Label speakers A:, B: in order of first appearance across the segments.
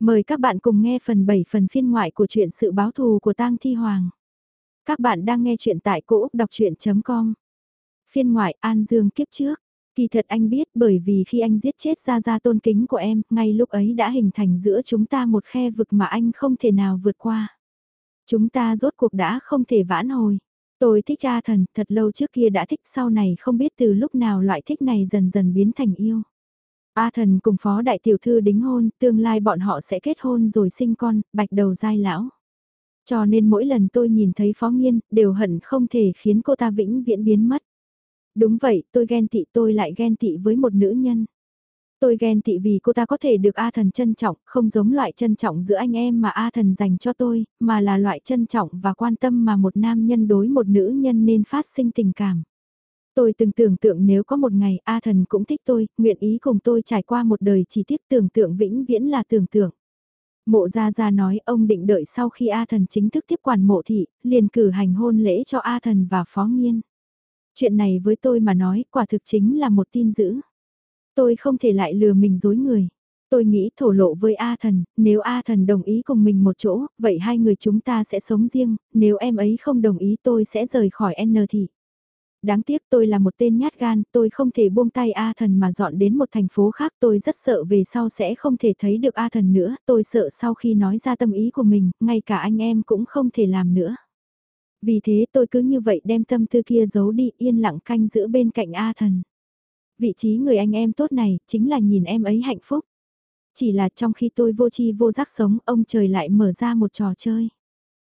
A: Mời các bạn cùng nghe phần 7 phần phiên ngoại của truyện sự báo thù của tang Thi Hoàng. Các bạn đang nghe truyện tại cỗ đọc chuyện.com. Phiên ngoại An Dương kiếp trước. Kỳ thật anh biết bởi vì khi anh giết chết ra ra tôn kính của em, ngay lúc ấy đã hình thành giữa chúng ta một khe vực mà anh không thể nào vượt qua. Chúng ta rốt cuộc đã không thể vãn hồi. Tôi thích A thần, thật lâu trước kia đã thích sau này không biết từ lúc nào loại thích này dần dần biến thành yêu. A thần cùng phó đại tiểu thư đính hôn, tương lai bọn họ sẽ kết hôn rồi sinh con, bạch đầu dai lão. Cho nên mỗi lần tôi nhìn thấy phó nghiên, đều hận không thể khiến cô ta vĩnh viễn biến mất. Đúng vậy, tôi ghen tị tôi lại ghen tị với một nữ nhân. Tôi ghen tị vì cô ta có thể được A thần trân trọng, không giống loại trân trọng giữa anh em mà A thần dành cho tôi, mà là loại trân trọng và quan tâm mà một nam nhân đối một nữ nhân nên phát sinh tình cảm. Tôi từng tưởng tượng nếu có một ngày A thần cũng thích tôi, nguyện ý cùng tôi trải qua một đời chỉ tiếc tưởng tượng vĩnh viễn là tưởng tượng. Mộ Gia Gia nói ông định đợi sau khi A thần chính thức tiếp quản mộ thị, liền cử hành hôn lễ cho A thần và Phó Nghiên. Chuyện này với tôi mà nói quả thực chính là một tin dữ. Tôi không thể lại lừa mình dối người. Tôi nghĩ thổ lộ với A thần, nếu A thần đồng ý cùng mình một chỗ, vậy hai người chúng ta sẽ sống riêng, nếu em ấy không đồng ý tôi sẽ rời khỏi N thị. Đáng tiếc tôi là một tên nhát gan, tôi không thể buông tay A thần mà dọn đến một thành phố khác tôi rất sợ về sau sẽ không thể thấy được A thần nữa, tôi sợ sau khi nói ra tâm ý của mình, ngay cả anh em cũng không thể làm nữa. Vì thế tôi cứ như vậy đem tâm tư kia giấu đi yên lặng canh giữ bên cạnh A thần. Vị trí người anh em tốt này chính là nhìn em ấy hạnh phúc. Chỉ là trong khi tôi vô chi vô giác sống ông trời lại mở ra một trò chơi.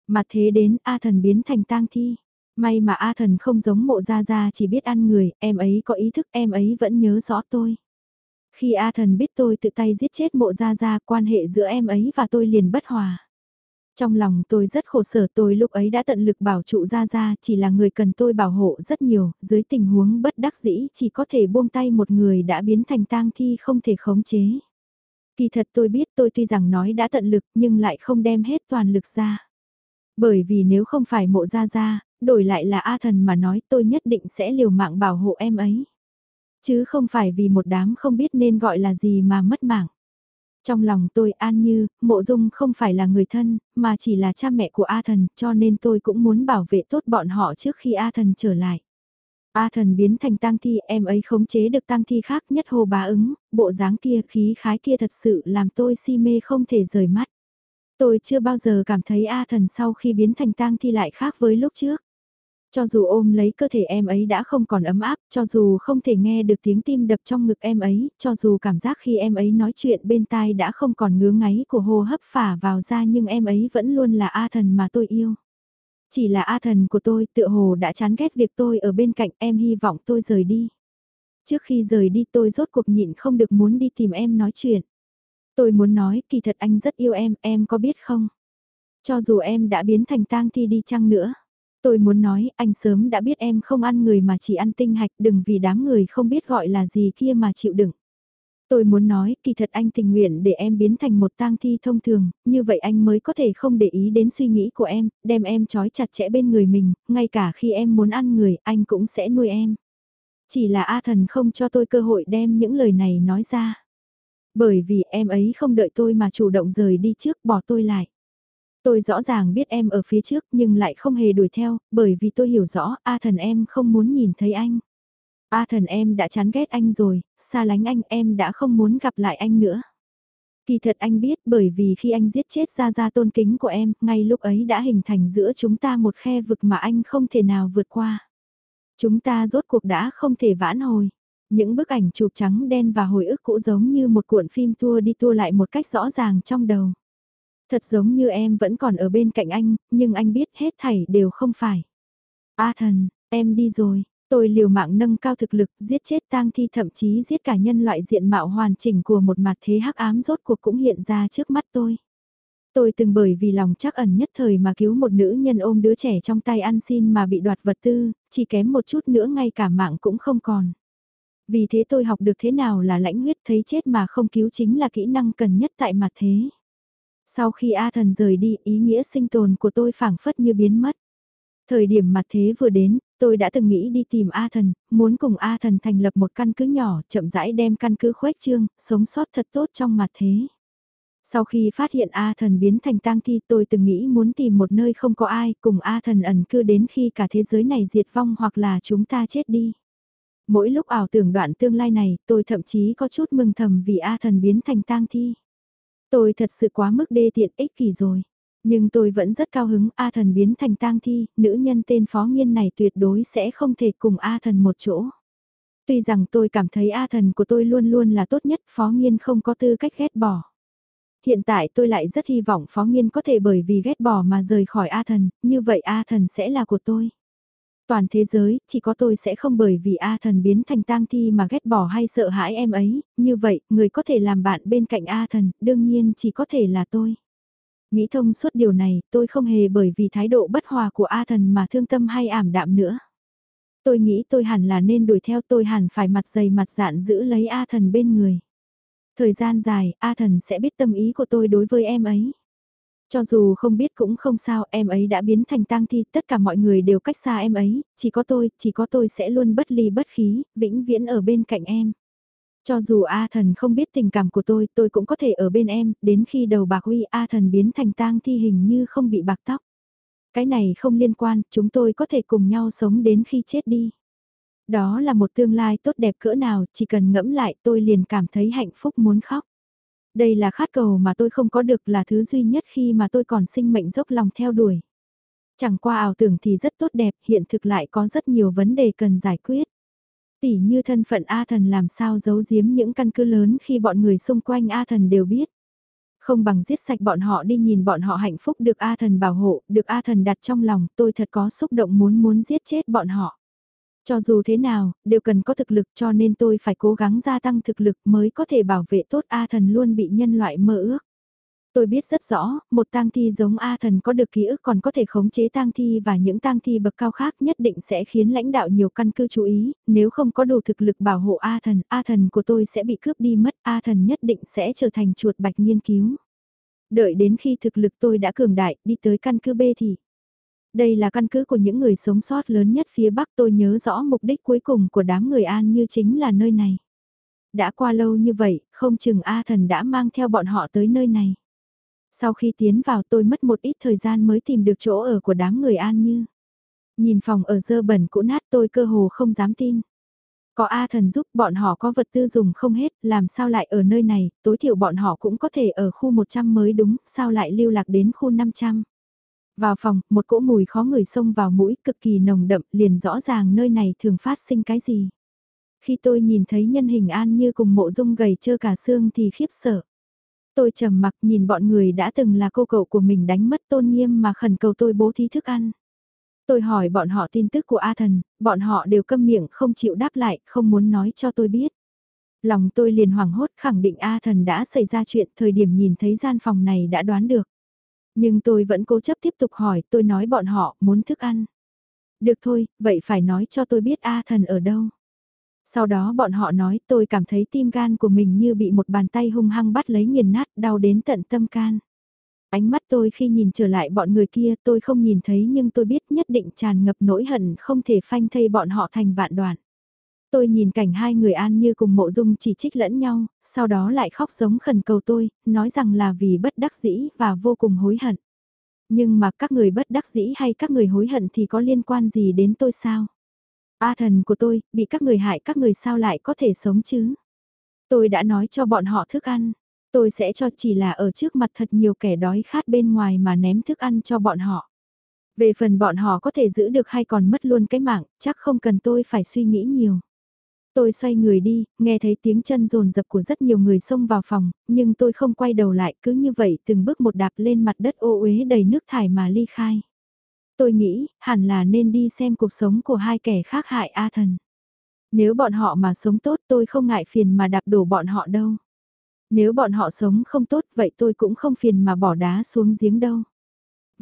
A: Mà thế đến A thần biến thành tang thi. May mà A thần không giống mộ gia gia chỉ biết ăn người, em ấy có ý thức em ấy vẫn nhớ rõ tôi. Khi A thần biết tôi tự tay giết chết mộ gia gia quan hệ giữa em ấy và tôi liền bất hòa. Trong lòng tôi rất khổ sở tôi lúc ấy đã tận lực bảo trụ gia gia chỉ là người cần tôi bảo hộ rất nhiều, dưới tình huống bất đắc dĩ chỉ có thể buông tay một người đã biến thành tang thi không thể khống chế. Kỳ thật tôi biết tôi tuy rằng nói đã tận lực nhưng lại không đem hết toàn lực ra. Bởi vì nếu không phải mộ gia gia, đổi lại là A thần mà nói tôi nhất định sẽ liều mạng bảo hộ em ấy. Chứ không phải vì một đám không biết nên gọi là gì mà mất mạng. Trong lòng tôi an như, mộ dung không phải là người thân, mà chỉ là cha mẹ của A thần, cho nên tôi cũng muốn bảo vệ tốt bọn họ trước khi A thần trở lại. A thần biến thành tang thi, em ấy khống chế được tang thi khác nhất hồ bá ứng, bộ dáng kia khí khái kia thật sự làm tôi si mê không thể rời mắt. Tôi chưa bao giờ cảm thấy A thần sau khi biến thành tang thi lại khác với lúc trước. Cho dù ôm lấy cơ thể em ấy đã không còn ấm áp, cho dù không thể nghe được tiếng tim đập trong ngực em ấy, cho dù cảm giác khi em ấy nói chuyện bên tai đã không còn ngứa ngáy của hô hấp phả vào ra nhưng em ấy vẫn luôn là A thần mà tôi yêu. Chỉ là A thần của tôi tựa hồ đã chán ghét việc tôi ở bên cạnh em hy vọng tôi rời đi. Trước khi rời đi tôi rốt cuộc nhịn không được muốn đi tìm em nói chuyện. Tôi muốn nói kỳ thật anh rất yêu em, em có biết không? Cho dù em đã biến thành tang thi đi chăng nữa. Tôi muốn nói, anh sớm đã biết em không ăn người mà chỉ ăn tinh hạch, đừng vì đám người không biết gọi là gì kia mà chịu đựng. Tôi muốn nói, kỳ thật anh tình nguyện để em biến thành một tang thi thông thường, như vậy anh mới có thể không để ý đến suy nghĩ của em, đem em trói chặt chẽ bên người mình, ngay cả khi em muốn ăn người, anh cũng sẽ nuôi em. Chỉ là A thần không cho tôi cơ hội đem những lời này nói ra. Bởi vì em ấy không đợi tôi mà chủ động rời đi trước bỏ tôi lại. Tôi rõ ràng biết em ở phía trước nhưng lại không hề đuổi theo, bởi vì tôi hiểu rõ A thần em không muốn nhìn thấy anh. A thần em đã chán ghét anh rồi, xa lánh anh em đã không muốn gặp lại anh nữa. Kỳ thật anh biết bởi vì khi anh giết chết ra ra tôn kính của em, ngay lúc ấy đã hình thành giữa chúng ta một khe vực mà anh không thể nào vượt qua. Chúng ta rốt cuộc đã không thể vãn hồi. Những bức ảnh chụp trắng đen và hồi ức cũ giống như một cuộn phim tua đi tua lại một cách rõ ràng trong đầu. Thật giống như em vẫn còn ở bên cạnh anh, nhưng anh biết hết thảy đều không phải. A thần, em đi rồi, tôi liều mạng nâng cao thực lực, giết chết tang thi thậm chí giết cả nhân loại diện mạo hoàn chỉnh của một mặt thế hắc ám rốt cuộc cũng hiện ra trước mắt tôi. Tôi từng bởi vì lòng chắc ẩn nhất thời mà cứu một nữ nhân ôm đứa trẻ trong tay ăn xin mà bị đoạt vật tư, chỉ kém một chút nữa ngay cả mạng cũng không còn. Vì thế tôi học được thế nào là lãnh huyết thấy chết mà không cứu chính là kỹ năng cần nhất tại mặt thế. Sau khi A thần rời đi, ý nghĩa sinh tồn của tôi phảng phất như biến mất. Thời điểm mặt thế vừa đến, tôi đã từng nghĩ đi tìm A thần, muốn cùng A thần thành lập một căn cứ nhỏ, chậm rãi đem căn cứ khuếch trương, sống sót thật tốt trong mặt thế. Sau khi phát hiện A thần biến thành tang thi tôi từng nghĩ muốn tìm một nơi không có ai cùng A thần ẩn cư đến khi cả thế giới này diệt vong hoặc là chúng ta chết đi. Mỗi lúc ảo tưởng đoạn tương lai này tôi thậm chí có chút mừng thầm vì A thần biến thành tang thi. Tôi thật sự quá mức đê tiện ích kỷ rồi. Nhưng tôi vẫn rất cao hứng A thần biến thành tang thi, nữ nhân tên phó nghiên này tuyệt đối sẽ không thể cùng A thần một chỗ. Tuy rằng tôi cảm thấy A thần của tôi luôn luôn là tốt nhất, phó nghiên không có tư cách ghét bỏ. Hiện tại tôi lại rất hy vọng phó nghiên có thể bởi vì ghét bỏ mà rời khỏi A thần, như vậy A thần sẽ là của tôi. Toàn thế giới, chỉ có tôi sẽ không bởi vì A thần biến thành tang thi mà ghét bỏ hay sợ hãi em ấy, như vậy, người có thể làm bạn bên cạnh A thần, đương nhiên chỉ có thể là tôi. Nghĩ thông suốt điều này, tôi không hề bởi vì thái độ bất hòa của A thần mà thương tâm hay ảm đạm nữa. Tôi nghĩ tôi hẳn là nên đuổi theo tôi hẳn phải mặt dày mặt dạn giữ lấy A thần bên người. Thời gian dài, A thần sẽ biết tâm ý của tôi đối với em ấy. Cho dù không biết cũng không sao, em ấy đã biến thành tang thi, tất cả mọi người đều cách xa em ấy, chỉ có tôi, chỉ có tôi sẽ luôn bất ly bất khí, vĩnh viễn ở bên cạnh em. Cho dù A thần không biết tình cảm của tôi, tôi cũng có thể ở bên em, đến khi đầu bạc huy A thần biến thành tang thi hình như không bị bạc tóc. Cái này không liên quan, chúng tôi có thể cùng nhau sống đến khi chết đi. Đó là một tương lai tốt đẹp cỡ nào, chỉ cần ngẫm lại tôi liền cảm thấy hạnh phúc muốn khóc. Đây là khát cầu mà tôi không có được là thứ duy nhất khi mà tôi còn sinh mệnh dốc lòng theo đuổi. Chẳng qua ảo tưởng thì rất tốt đẹp, hiện thực lại có rất nhiều vấn đề cần giải quyết. Tỷ như thân phận A thần làm sao giấu giếm những căn cứ lớn khi bọn người xung quanh A thần đều biết. Không bằng giết sạch bọn họ đi nhìn bọn họ hạnh phúc được A thần bảo hộ, được A thần đặt trong lòng, tôi thật có xúc động muốn muốn giết chết bọn họ. Cho dù thế nào, đều cần có thực lực cho nên tôi phải cố gắng gia tăng thực lực mới có thể bảo vệ tốt A thần luôn bị nhân loại mơ ước. Tôi biết rất rõ, một tang thi giống A thần có được ký ức còn có thể khống chế tang thi và những tang thi bậc cao khác nhất định sẽ khiến lãnh đạo nhiều căn cứ chú ý, nếu không có đủ thực lực bảo hộ A thần, A thần của tôi sẽ bị cướp đi mất, A thần nhất định sẽ trở thành chuột bạch nghiên cứu. Đợi đến khi thực lực tôi đã cường đại, đi tới căn cứ B thì đây là căn cứ của những người sống sót lớn nhất phía Bắc tôi nhớ rõ mục đích cuối cùng của đám người An như chính là nơi này. Đã qua lâu như vậy, không chừng A thần đã mang theo bọn họ tới nơi này. Sau khi tiến vào tôi mất một ít thời gian mới tìm được chỗ ở của đám người An Như. Nhìn phòng ở dơ bẩn cũ nát tôi cơ hồ không dám tin. Có A thần giúp bọn họ có vật tư dùng không hết, làm sao lại ở nơi này, tối thiểu bọn họ cũng có thể ở khu 100 mới đúng, sao lại lưu lạc đến khu 500. Vào phòng, một cỗ mùi khó người xông vào mũi cực kỳ nồng đậm liền rõ ràng nơi này thường phát sinh cái gì. Khi tôi nhìn thấy nhân hình an như cùng mộ dung gầy trơ cả xương thì khiếp sợ. Tôi trầm mặc nhìn bọn người đã từng là cô cậu của mình đánh mất tôn nghiêm mà khẩn cầu tôi bố thí thức ăn. Tôi hỏi bọn họ tin tức của A thần, bọn họ đều câm miệng không chịu đáp lại, không muốn nói cho tôi biết. Lòng tôi liền hoảng hốt khẳng định A thần đã xảy ra chuyện thời điểm nhìn thấy gian phòng này đã đoán được. Nhưng tôi vẫn cố chấp tiếp tục hỏi, tôi nói bọn họ muốn thức ăn. Được thôi, vậy phải nói cho tôi biết A thần ở đâu. Sau đó bọn họ nói tôi cảm thấy tim gan của mình như bị một bàn tay hung hăng bắt lấy nghiền nát đau đến tận tâm can. Ánh mắt tôi khi nhìn trở lại bọn người kia tôi không nhìn thấy nhưng tôi biết nhất định tràn ngập nỗi hận không thể phanh thây bọn họ thành vạn đoạn. Tôi nhìn cảnh hai người an như cùng mộ dung chỉ trích lẫn nhau, sau đó lại khóc giống khẩn cầu tôi, nói rằng là vì bất đắc dĩ và vô cùng hối hận. Nhưng mà các người bất đắc dĩ hay các người hối hận thì có liên quan gì đến tôi sao? A thần của tôi, bị các người hại các người sao lại có thể sống chứ? Tôi đã nói cho bọn họ thức ăn, tôi sẽ cho chỉ là ở trước mặt thật nhiều kẻ đói khát bên ngoài mà ném thức ăn cho bọn họ. Về phần bọn họ có thể giữ được hay còn mất luôn cái mạng, chắc không cần tôi phải suy nghĩ nhiều. Tôi xoay người đi, nghe thấy tiếng chân rồn rập của rất nhiều người xông vào phòng, nhưng tôi không quay đầu lại cứ như vậy từng bước một đạp lên mặt đất ô uế đầy nước thải mà ly khai. Tôi nghĩ, hẳn là nên đi xem cuộc sống của hai kẻ khác hại A thần. Nếu bọn họ mà sống tốt tôi không ngại phiền mà đạp đổ bọn họ đâu. Nếu bọn họ sống không tốt vậy tôi cũng không phiền mà bỏ đá xuống giếng đâu.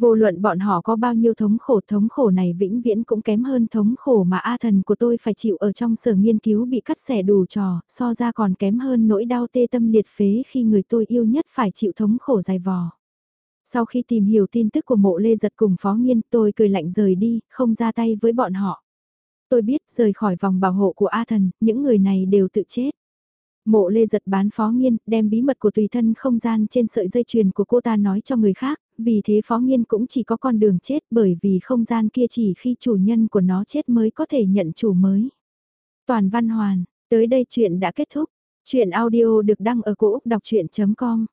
A: Vô luận bọn họ có bao nhiêu thống khổ thống khổ này vĩnh viễn cũng kém hơn thống khổ mà A thần của tôi phải chịu ở trong sở nghiên cứu bị cắt xẻ đủ trò, so ra còn kém hơn nỗi đau tê tâm liệt phế khi người tôi yêu nhất phải chịu thống khổ dài vò. Sau khi tìm hiểu tin tức của mộ lê giật cùng phó nghiên tôi cười lạnh rời đi, không ra tay với bọn họ. Tôi biết rời khỏi vòng bảo hộ của A thần, những người này đều tự chết. Mộ lê giật bán phó nghiên, đem bí mật của tùy thân không gian trên sợi dây chuyền của cô ta nói cho người khác, vì thế phó nghiên cũng chỉ có con đường chết bởi vì không gian kia chỉ khi chủ nhân của nó chết mới có thể nhận chủ mới. Toàn văn hoàn, tới đây chuyện đã kết thúc. Chuyện audio được đăng ở cổ Úc đọc chuyện.com